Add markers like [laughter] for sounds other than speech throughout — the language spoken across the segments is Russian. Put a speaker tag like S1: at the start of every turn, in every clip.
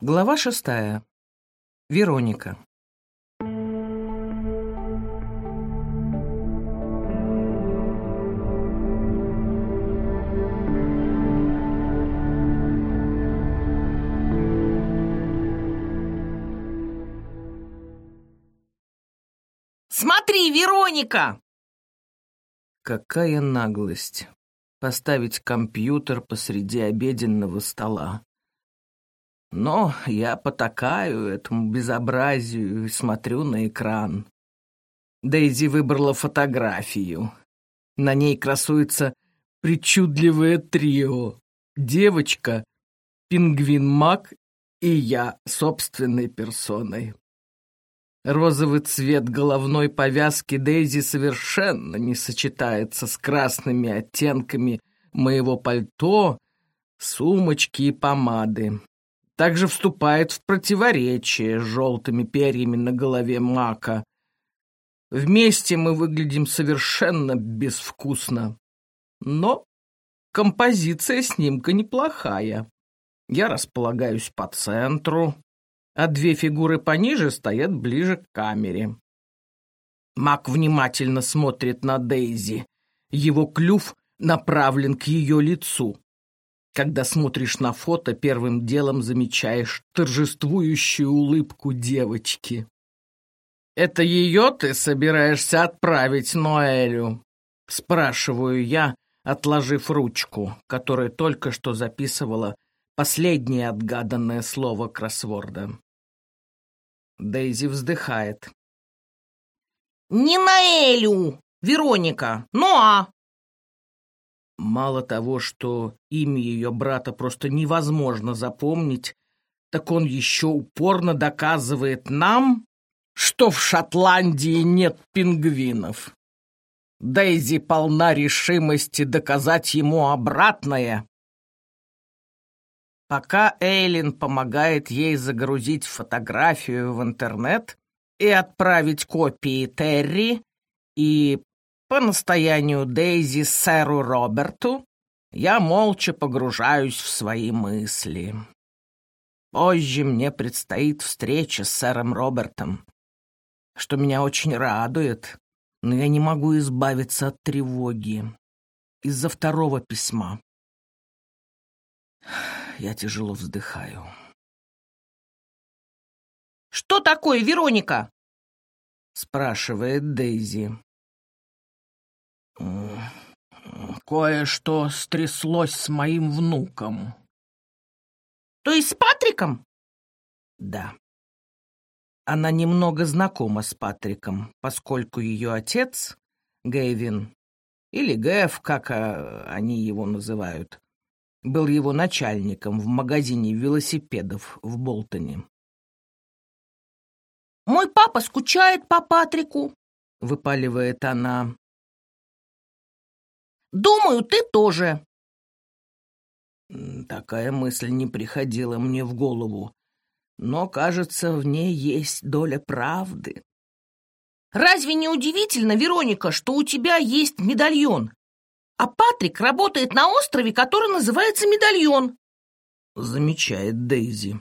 S1: Глава шестая. Вероника.
S2: Смотри, Вероника!
S1: Какая наглость поставить компьютер посреди обеденного стола. Но я потакаю этому безобразию и смотрю на экран. Дейзи выбрала фотографию. На ней красуется причудливое трио. Девочка, пингвин-маг и я собственной персоной. Розовый цвет головной повязки Дейзи совершенно не сочетается с красными оттенками моего пальто, сумочки и помады также вступает в противоречие с желтыми перьями на голове мака. Вместе мы выглядим совершенно безвкусно. Но композиция снимка неплохая. Я располагаюсь по центру, а две фигуры пониже стоят ближе к камере. Мак внимательно смотрит на Дейзи. Его клюв направлен к ее лицу. Когда смотришь на фото, первым делом замечаешь торжествующую улыбку девочки. «Это ее ты собираешься отправить Ноэлю?» Спрашиваю я, отложив ручку, которая только что записывала последнее отгаданное слово кроссворда. Дейзи вздыхает.
S2: «Не Наэлю, Вероника, ну а
S1: Мало того, что имя ее брата просто невозможно запомнить, так он еще упорно доказывает нам, что в Шотландии нет пингвинов. Дейзи полна решимости доказать ему обратное. Пока Эйлин помогает ей загрузить фотографию в интернет и отправить копии Терри и по настоянию Дейзи сэру Роберту я молча погружаюсь в свои мысли. Позже мне предстоит встреча с сэром Робертом, что меня очень радует, но я не могу избавиться от тревоги из-за второго письма. Я тяжело вздыхаю.
S2: «Что такое, Вероника?»
S1: — спрашивает Дейзи. Кое-что стряслось с моим внуком.
S2: То есть с Патриком?
S1: Да. Она немного знакома с Патриком, поскольку ее отец, Гэвин, или Гэв, как а, они его называют, был его начальником в магазине велосипедов в Болтоне.
S2: «Мой папа скучает по Патрику», —
S1: выпаливает она.
S2: Думаю, ты тоже.
S1: Такая мысль не приходила мне в голову, но, кажется, в ней есть доля правды.
S2: Разве не удивительно, Вероника, что у тебя есть медальон, а Патрик работает на острове, который называется Медальон?
S1: Замечает Дейзи.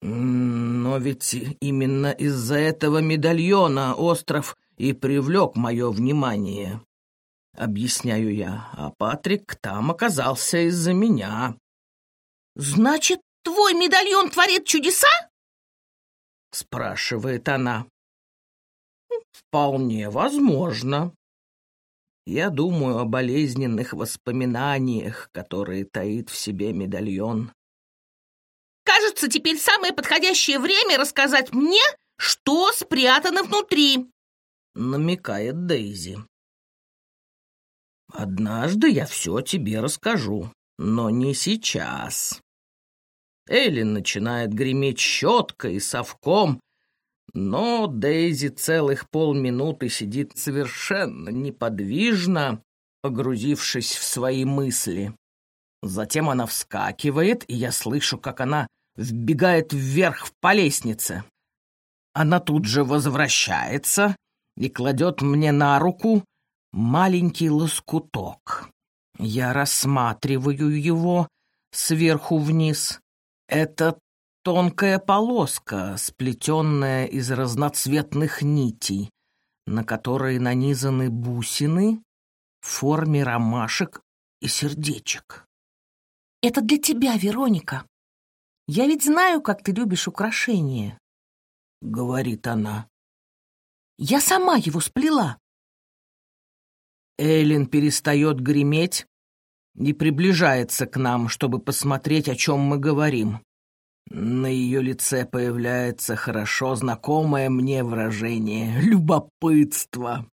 S1: Но ведь именно из-за этого медальона остров и привлек мое внимание объясняю я, а Патрик там оказался из-за меня.
S2: Значит, твой медальон творит чудеса?
S1: Спрашивает она. Вполне возможно. Я думаю о болезненных воспоминаниях, которые таит в себе медальон.
S2: Кажется, теперь самое подходящее время рассказать мне, что спрятано внутри.
S1: Намекает Дейзи. Однажды я все тебе расскажу, но не сейчас. Эллен начинает греметь щеткой и совком, но Дейзи целых полминуты сидит совершенно неподвижно, погрузившись в свои мысли. Затем она вскакивает, и я слышу, как она вбегает вверх по лестнице. Она тут же возвращается и кладет мне на руку маленький лоскуток. Я рассматриваю его сверху вниз Это тонкая полоска, сплетенная из разноцветных нитей, на которые нанизаны бусины в форме ромашек и сердечек.
S2: Это для тебя, Вероника. Я ведь знаю, как ты любишь украшения, — говорит она. Я сама его сплела.
S1: Эллен перестает греметь и приближается к нам, чтобы посмотреть, о чем мы говорим. На ее лице появляется хорошо знакомое мне выражение — любопытство.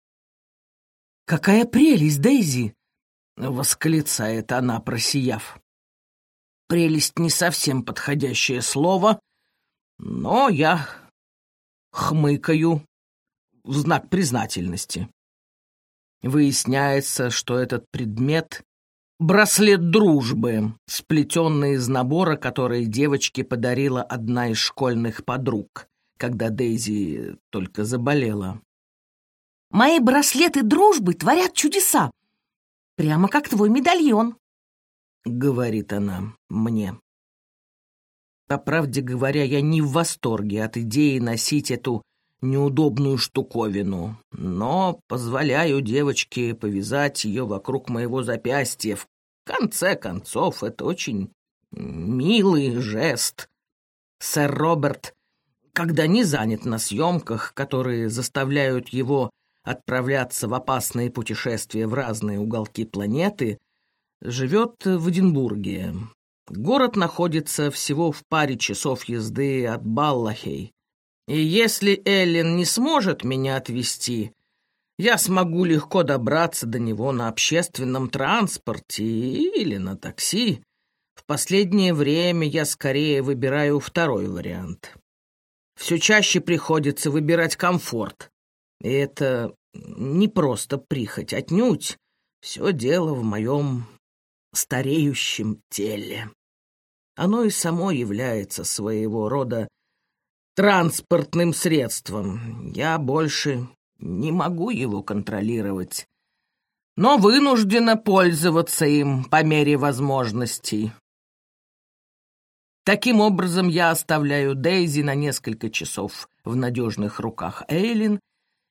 S1: «Какая прелесть, Дейзи!» — восклицает она, просияв. «Прелесть не совсем подходящее слово, но я хмыкаю в знак признательности. Выясняется, что этот предмет — браслет дружбы, сплетенный из набора, который девочке подарила одна из школьных подруг, когда Дейзи только заболела.
S2: «Мои браслеты дружбы творят чудеса, прямо как твой медальон», —
S1: говорит она мне. По правде говоря, я не в восторге от идеи носить эту неудобную штуковину, но позволяю девочке повязать ее вокруг моего запястья. В конце концов, это очень милый жест. Сэр Роберт, когда не занят на съемках, которые заставляют его отправляться в опасные путешествия в разные уголки планеты, живет в Эдинбурге. Город находится всего в паре часов езды от Баллахей. И если Эллен не сможет меня отвезти, я смогу легко добраться до него на общественном транспорте или на такси. В последнее время я скорее выбираю второй вариант. Все чаще приходится выбирать комфорт. И это не просто прихоть, отнюдь. Все дело в моем стареющем теле. Оно и само является своего рода транспортным средством. Я больше не могу его контролировать, но вынуждена пользоваться им по мере возможностей. Таким образом, я оставляю Дейзи на несколько часов в надежных руках Эйлин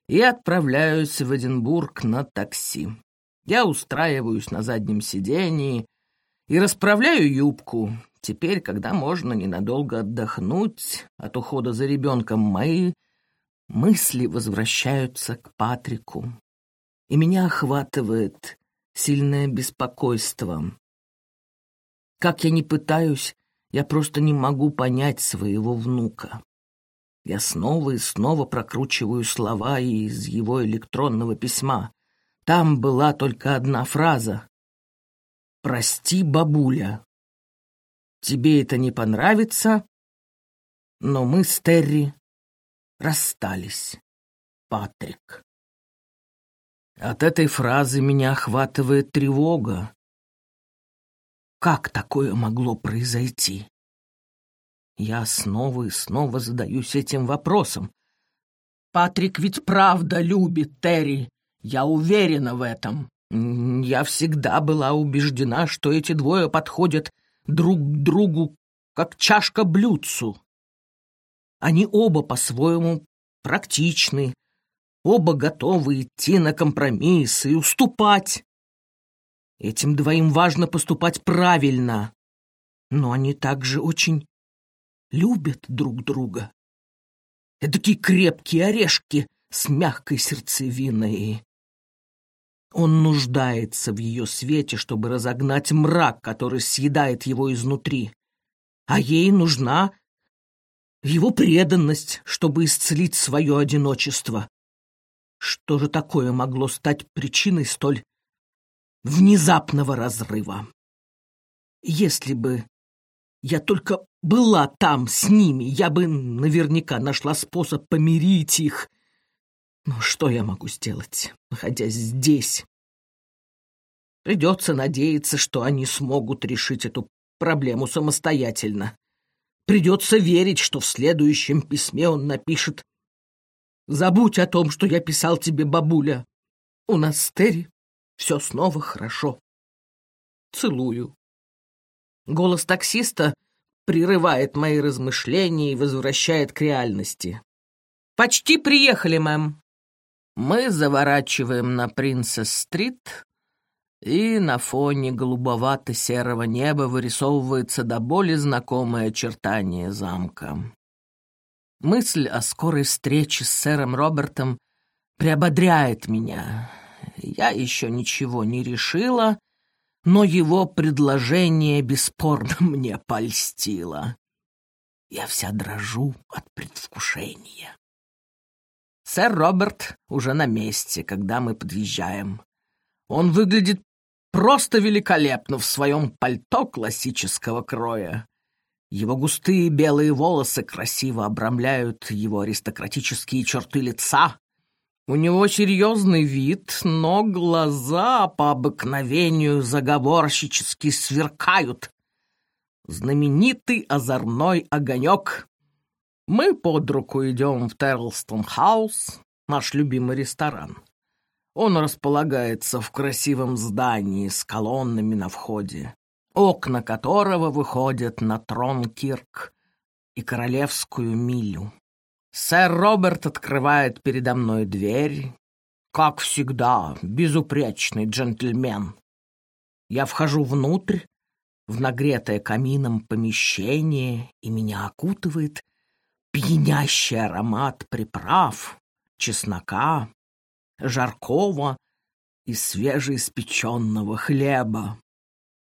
S1: и отправляюсь в Эдинбург на такси. Я устраиваюсь на заднем сидении и расправляю юбку, Теперь, когда можно ненадолго отдохнуть от ухода за ребенком, мои мысли возвращаются к Патрику, и меня охватывает сильное беспокойство. Как я не пытаюсь, я просто не могу понять своего внука. Я снова и снова прокручиваю слова из его электронного письма. Там была только одна фраза. «Прости, бабуля». Тебе это не понравится, но мы с Терри расстались, Патрик. От этой фразы меня охватывает тревога. Как такое могло произойти? Я снова и снова задаюсь этим вопросом. Патрик ведь правда любит Терри, я уверена в этом. Я всегда была убеждена, что эти двое подходят друг к другу, как чашка блюдцу. Они оба по-своему практичны, оба готовы идти на компромиссы и уступать. Этим двоим важно поступать правильно, но они также очень любят друг друга. Эдакие крепкие орешки с мягкой сердцевиной. Он нуждается в ее свете, чтобы разогнать мрак, который съедает его изнутри. А ей нужна его преданность, чтобы исцелить свое одиночество. Что же такое могло стать причиной столь внезапного разрыва? Если бы я только была там с ними, я бы наверняка нашла способ помирить их ну, что я могу сделать, находясь здесь? Придется надеяться, что они смогут решить эту проблему самостоятельно. Придется верить, что в следующем письме он напишет «Забудь о том, что я писал тебе, бабуля. У нас с Терри все снова хорошо. Целую». Голос таксиста прерывает мои размышления и возвращает к реальности.
S2: «Почти приехали, мэм».
S1: Мы заворачиваем на Принцесс-стрит, и на фоне голубовато-серого неба вырисовывается до боли знакомое очертание замка. Мысль о скорой встрече с сэром Робертом приободряет меня. Я еще ничего не решила, но его предложение бесспорно [laughs] мне польстило. Я вся дрожу от предвкушения. Сэр Роберт уже на месте, когда мы подъезжаем. Он выглядит просто великолепно в своем пальто классического кроя. Его густые белые волосы красиво обрамляют его аристократические черты лица. У него серьезный вид, но глаза по обыкновению заговорщически сверкают. Знаменитый озорной огонек. Мы под руку идем в Терлстон Хаус, наш любимый ресторан. Он располагается в красивом здании с колоннами на входе, окна которого выходят на трон Кирк и Королевскую милю. Сэр Роберт открывает передо мной дверь, как всегда, безупречный джентльмен. Я вхожу внутрь, в нагретое камином помещение, и меня окутывает пьянящий аромат приправ, чеснока, жаркого и свежеиспеченного хлеба.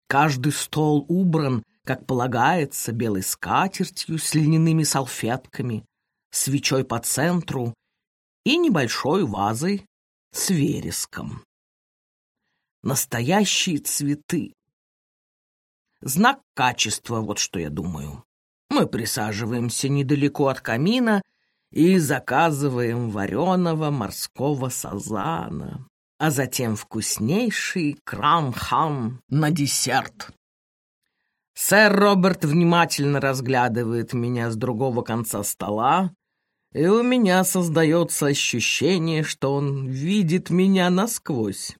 S1: Каждый стол убран, как полагается, белой скатертью с льняными салфетками, свечой по центру и небольшой вазой с вереском. Настоящие цветы. Знак качества, вот что я думаю. Мы присаживаемся недалеко от камина — и заказываем вареного морского сазана, а затем вкуснейший крам-хам на десерт. Сэр Роберт внимательно разглядывает меня с другого конца стола, и у меня создается ощущение, что он видит меня насквозь.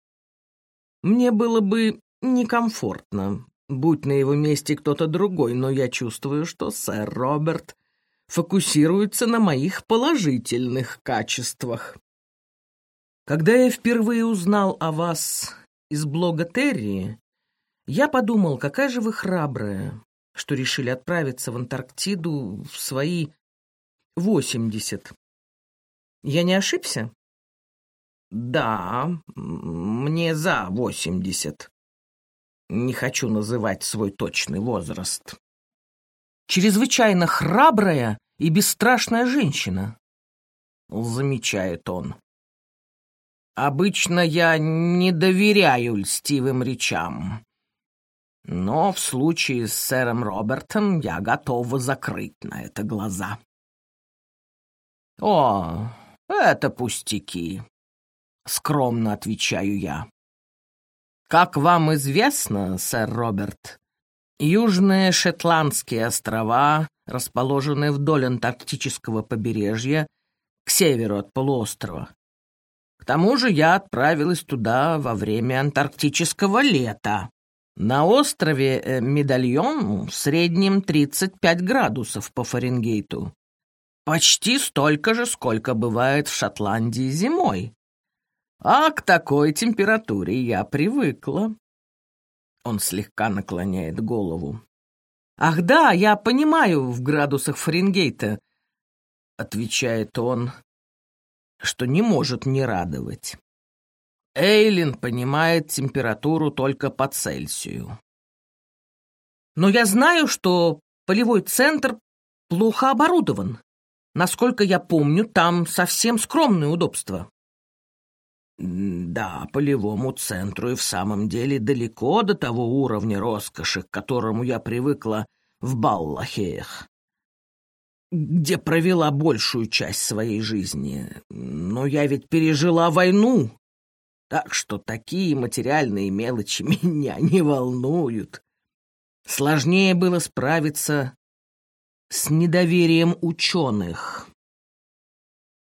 S1: Мне было бы некомфортно, будь на его месте кто-то другой, но я чувствую, что сэр Роберт фокусируется на моих положительных качествах. Когда я впервые узнал о вас из блога Терри, я подумал, какая же вы храбрая, что решили отправиться в Антарктиду в свои восемьдесят. Я не ошибся? Да, мне за восемьдесят. Не хочу называть свой точный возраст чрезвычайно храбрая и бесстрашная женщина», — замечает он. «Обычно я не доверяю льстивым речам, но в случае с сэром Робертом я готова закрыть на это глаза». «О, это пустяки», — скромно отвечаю я. «Как вам известно, сэр Роберт, Южные Шотландские острова, расположенные вдоль антарктического побережья, к северу от полуострова. К тому же я отправилась туда во время антарктического лета. На острове э, Медальон в среднем 35 градусов по Фаренгейту. Почти столько же, сколько бывает в Шотландии зимой. А к такой температуре я привыкла. Он слегка наклоняет голову. «Ах да, я понимаю в градусах Фаренгейта», — отвечает он, что не может не радовать. Эйлин понимает температуру только по Цельсию. «Но я знаю, что полевой центр плохо оборудован. Насколько я помню, там совсем скромные удобства». Да, полевому центру и в самом деле далеко до того уровня роскоши, к которому я привыкла в Баллахеях, где провела большую часть своей жизни. Но я ведь пережила войну, так что такие материальные мелочи [laughs] меня не волнуют. Сложнее было справиться с недоверием ученых.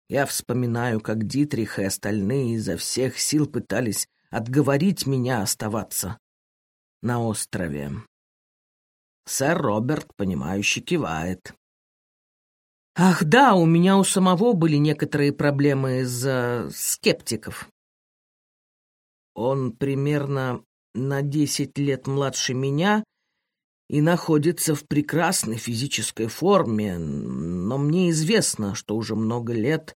S1: Я вспоминаю, как Дитрих и остальные изо всех сил пытались отговорить меня оставаться на острове. Сэр Роберт, понимающе кивает.
S2: Ах да, у меня у самого были некоторые проблемы из-за скептиков.
S1: Он примерно на десять лет младше меня и находится в прекрасной физической форме, но мне известно, что уже много лет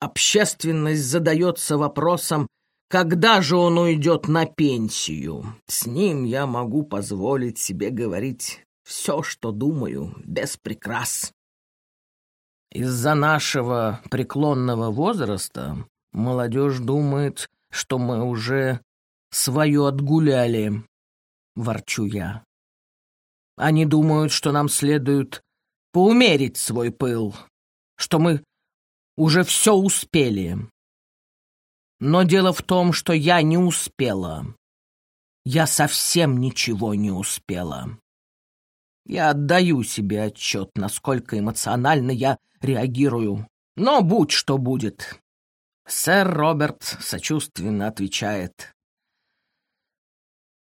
S1: общественность задается вопросом, когда же он уйдет на пенсию. С ним я могу позволить себе говорить все, что думаю, без прикрас. Из-за нашего преклонного возраста молодежь думает, что мы уже свое отгуляли, ворчу я. Они думают, что нам следует поумерить свой пыл, что мы уже все успели. Но дело в том, что я не успела. Я совсем ничего не успела. Я отдаю себе отчет, насколько эмоционально я реагирую. Но будь что будет. Сэр Роберт сочувственно отвечает.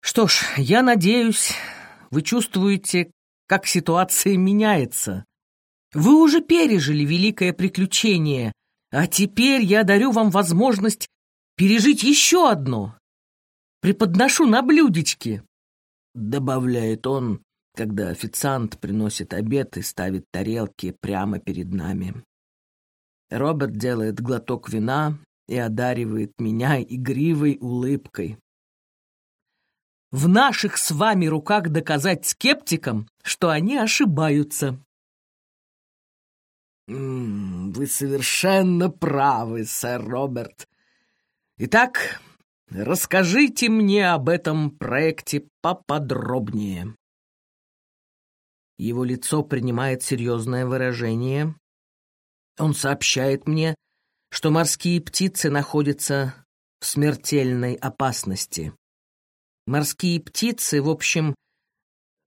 S1: Что ж, я надеюсь, вы чувствуете, как ситуация [laughs] меняется. Вы уже пережили великое приключение, а теперь я дарю вам возможность пережить еще одно. Преподношу на блюдечке, — добавляет он, когда официант приносит обед и ставит тарелки прямо перед нами. Роберт делает глоток вина и одаривает меня игривой улыбкой. В наших с вами руках доказать скептикам, что они ошибаются. «Вы совершенно правы, сэр Роберт. Итак, расскажите мне об этом проекте поподробнее». Его лицо принимает серьезное выражение. Он сообщает мне, что морские птицы находятся в смертельной опасности. Морские птицы, в общем,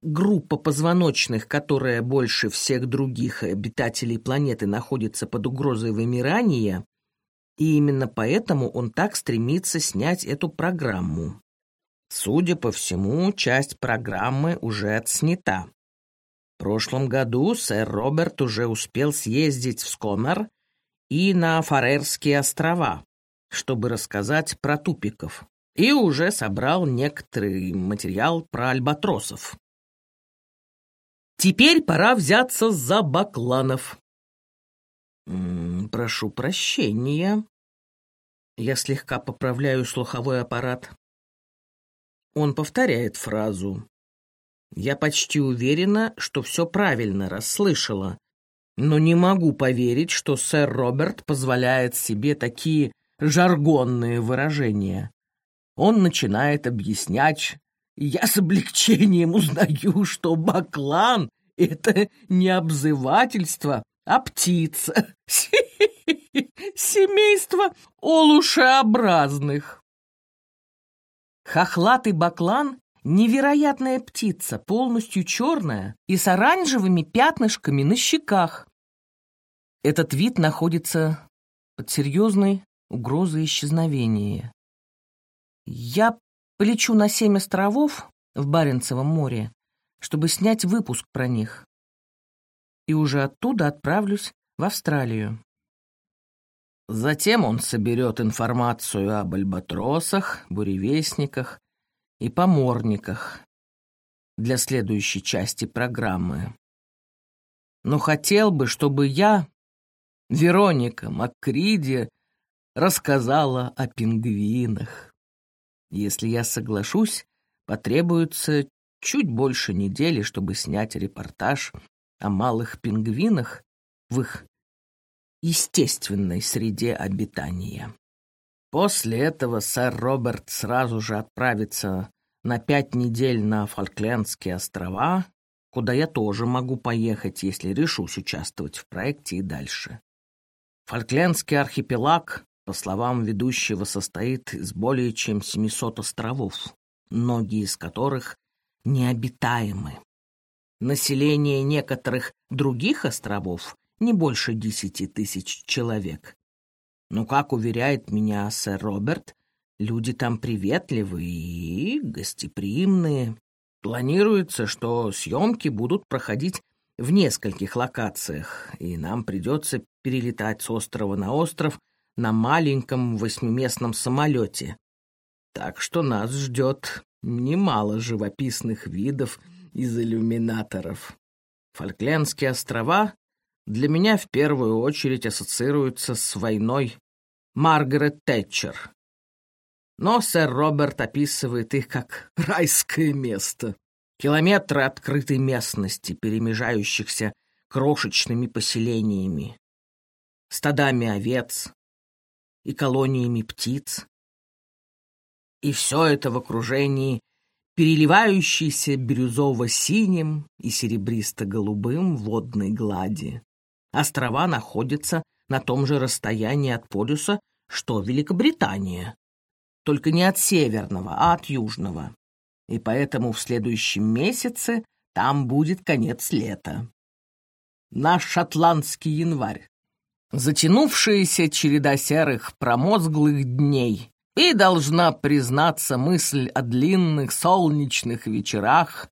S1: группа позвоночных, которая больше всех других обитателей планеты находится под угрозой вымирания, и именно поэтому он так стремится снять эту программу. Судя по всему, часть программы уже отснята. В прошлом году сэр Роберт уже успел съездить в Скомер и на Фарерские острова, чтобы рассказать про тупиков, и уже собрал некоторый материал про альбатросов. Теперь пора взяться за бакланов. Прошу прощения. Я слегка поправляю слуховой аппарат. Он повторяет фразу. Я почти уверена, что все правильно расслышала, но не могу поверить, что сэр Роберт позволяет себе такие жаргонные выражения. Он начинает объяснять, я с облегчением узнаю, что баклан — это не обзывательство, а птица. [laughs] Семейство олушеобразных. Хохлатый баклан — невероятная птица, полностью черная и с оранжевыми пятнышками на щеках. Этот вид находится под серьезной угрозой исчезновения. Я Полечу на семь островов в Баренцевом море, чтобы снять выпуск про них. И уже оттуда отправлюсь в Австралию. Затем он соберет информацию об альбатросах, буревестниках и поморниках для следующей части программы. Но хотел бы, чтобы я, Вероника Маккриди, рассказала о пингвинах. Если я соглашусь, потребуется чуть больше недели, чтобы снять репортаж о малых пингвинах в их естественной среде обитания. После этого сэр Роберт сразу же отправится на пять недель на Фолклендские острова, куда я тоже могу поехать, если решусь участвовать в проекте и дальше. Фолклендский архипелаг по словам ведущего, состоит из более чем 700 островов, многие из которых необитаемы. Население некоторых других островов не больше десяти тысяч человек. Но, как уверяет меня сэр Роберт, люди там приветливые и гостеприимные. Планируется, что съемки будут проходить в нескольких локациях, и нам придется перелетать с острова на остров на маленьком восьмиместном самолете. Так что нас ждет немало живописных видов из иллюминаторов. Фольклендские острова для меня в первую очередь ассоциируются с войной Маргарет Тэтчер. Но сэр Роберт описывает их как [laughs] райское место. Километры открытой местности, перемежающихся крошечными поселениями, стадами овец и колониями птиц. И все это в окружении переливающейся бирюзово-синим и серебристо-голубым водной глади. Острова находятся на том же расстоянии от полюса, что Великобритания, только не от северного, а от южного. И поэтому в следующем месяце там будет конец лета. Наш шотландский январь. Затянувшаяся череда серых промозглых дней — и должна признаться мысль о длинных солнечных вечерах,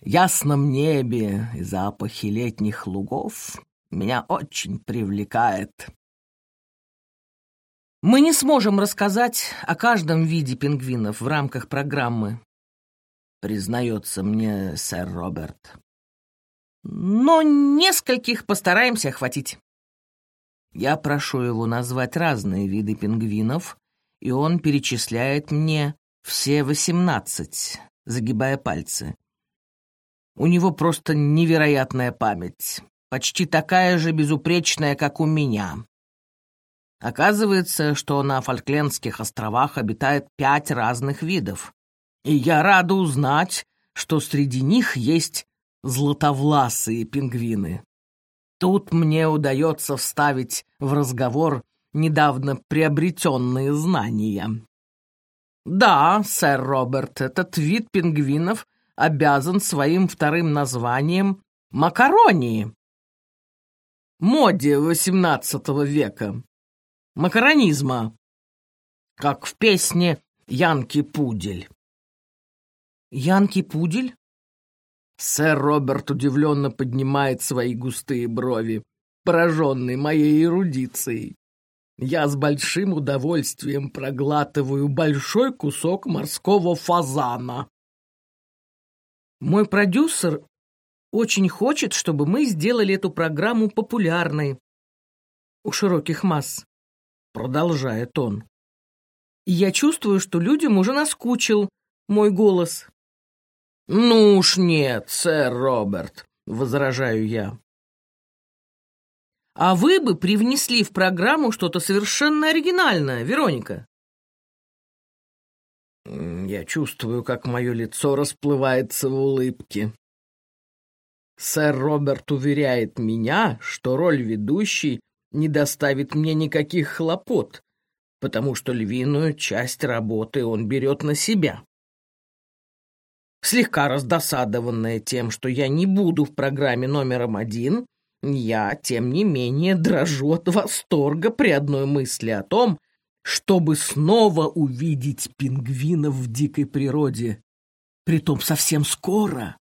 S1: ясном небе и запахе летних лугов меня очень привлекает. Мы не сможем рассказать о каждом виде пингвинов в рамках программы, признается мне сэр Роберт. Но нескольких постараемся охватить. Я прошу его назвать разные виды пингвинов, и он перечисляет мне все восемнадцать, загибая пальцы. У него просто невероятная память, почти такая же безупречная, как у меня. Оказывается, что на Фольклендских островах обитает пять разных видов, и я рада узнать, что среди них есть златовласые пингвины. Тут мне удается вставить в разговор недавно приобретенные знания. Да, сэр Роберт, этот вид пингвинов обязан своим вторым названием макаронии. Моде XVIII века. Макаронизма. Как в песне «Янки-пудель». «Янки-пудель?» Сэр Роберт удивленно поднимает свои густые брови, пораженный моей эрудицией. Я с большим удовольствием проглатываю большой кусок морского фазана. Мой продюсер очень хочет, чтобы мы сделали эту программу популярной у широких масс, продолжает он. И я чувствую, что людям уже наскучил мой голос. Ну уж нет, сэр Роберт, возражаю я. А вы бы привнесли в программу что-то совершенно оригинальное, Вероника. Я чувствую, как мое лицо расплывается в улыбке. Сэр Роберт уверяет меня, что роль ведущей не доставит мне никаких хлопот, потому что львиную часть работы он берет на себя. Слегка раздосадованная тем, что я не буду в программе номером один, я, тем не менее, дрожу от восторга при одной мысли о том, чтобы снова увидеть пингвинов в дикой природе, притом совсем скоро.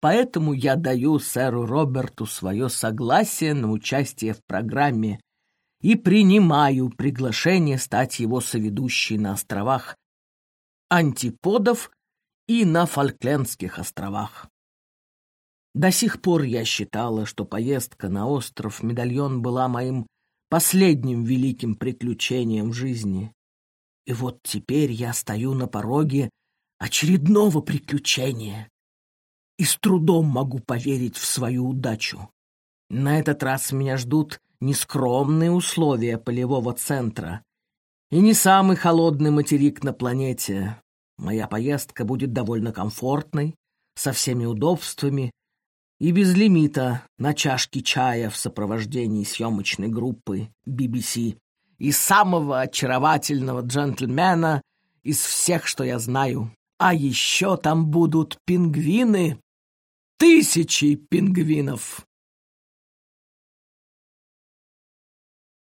S1: Поэтому я даю сэру Роберту свое согласие на участие в программе и принимаю приглашение стать его соведущей на островах Антиподов и на Фольклендских островах. До сих пор я считала, что поездка на остров Медальон была моим последним великим приключением в жизни. И вот теперь я стою на пороге очередного приключения и с трудом могу поверить в свою удачу. На этот раз меня ждут нескромные условия полевого центра и не самый холодный материк на планете. Моя поездка будет довольно комфортной, со всеми удобствами и без лимита на чашки чая в сопровождении съемочной группы BBC и самого очаровательного джентльмена из всех, что я знаю. А еще там будут пингвины. Тысячи пингвинов.